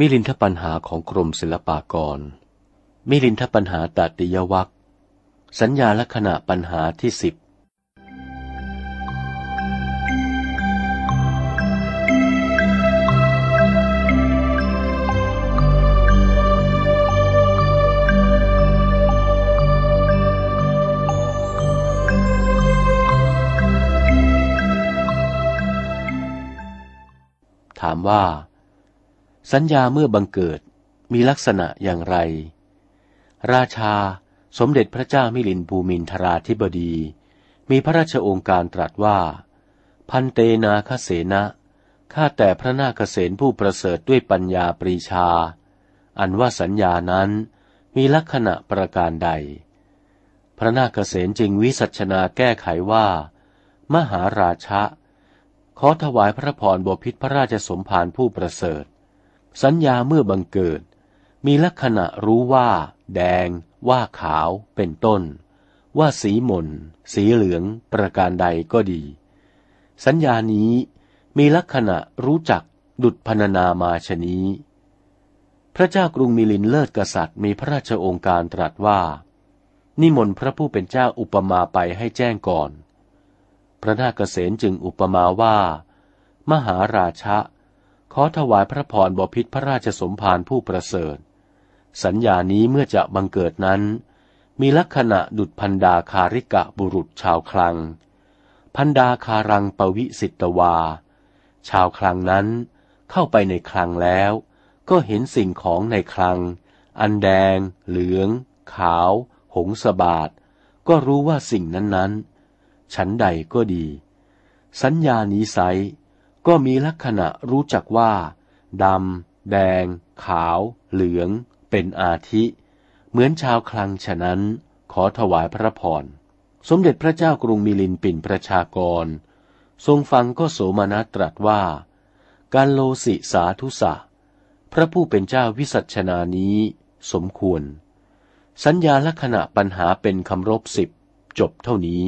มิลินทปัญหาของกรมศิลปากร มิลินทปัญหาตัติยวัคสัญญาลักษณะปัญหาที่สิบถามว่า สัญญาเมื่อบังเกิดมีลักษณะอย่างไร ราชาสมเด็จพระเจ้ามิลินภูมินทราธิบดี มีพระราชโองการตรัสว่า พันเตนาคเสนะข้าแต่พระนาคเษนผู้ประเสริฐด้วยปัญญาปรีชา อันว่าสัญญานั้นมีลักษณะประการใด พระนาคเษนจึงวิสัชนาแก้ไขว่า มหาราชะขอถวายพระพรบพิษพระราชสมภารผู้ประเสริฐ สัญญาเมื่อบังเกิด มีลักษณะรู้ว่า แดง ว่าขาว เป็นต้น ว่าสีหม่น สีเหลือง ประการใดก็ดี สัญญานี้มีลักษณะรู้จักดุดพนานามาชนี้ พระเจ้ากรุงมิลินเลิศกษัตริย์มีพระราชโองการตรัสว่า นิมนต์พระผู้เป็นเจ้าอุปมาไปให้แจ้งก่อน พระนาคเษนจึงอุปมาว่า มหาราชะ ขอถวายพระพรบพิษพระราชสมภารผู้ประเสริฐ สัญญานี้เมื่อจะบังเกิดนั้น มีลักษณะดุจพันดาคาริกะบุรุษชาวคลัง พันดาคารังปวิสิตวา ชาวคลังนั้นเข้าไปในคลังแล้ว ก็เห็นสิ่งของในคลัง อันแดง เหลือง ขาว หงสบาดก็รู้ว่าสิ่งนั้นๆ ฉันใดก็ดี สัญญานี้ไซ ก็มีลักษณะรู้จักว่าดำ แดง ขาว เหลือง เป็นอาทิ เหมือนชาวคลังฉะนั้นขอถวายพระพร สมเด็จพระเจ้ากรุงมิลินปินประชากร ทรงฟังก็โสมนัสตรัสว่า การโลสิสาธุสะ พระผู้เป็นเจ้าวิสัชนานี้ สมควร สัญญาลักษณะปัญหาเป็นคำรบสิบจบเท่านี้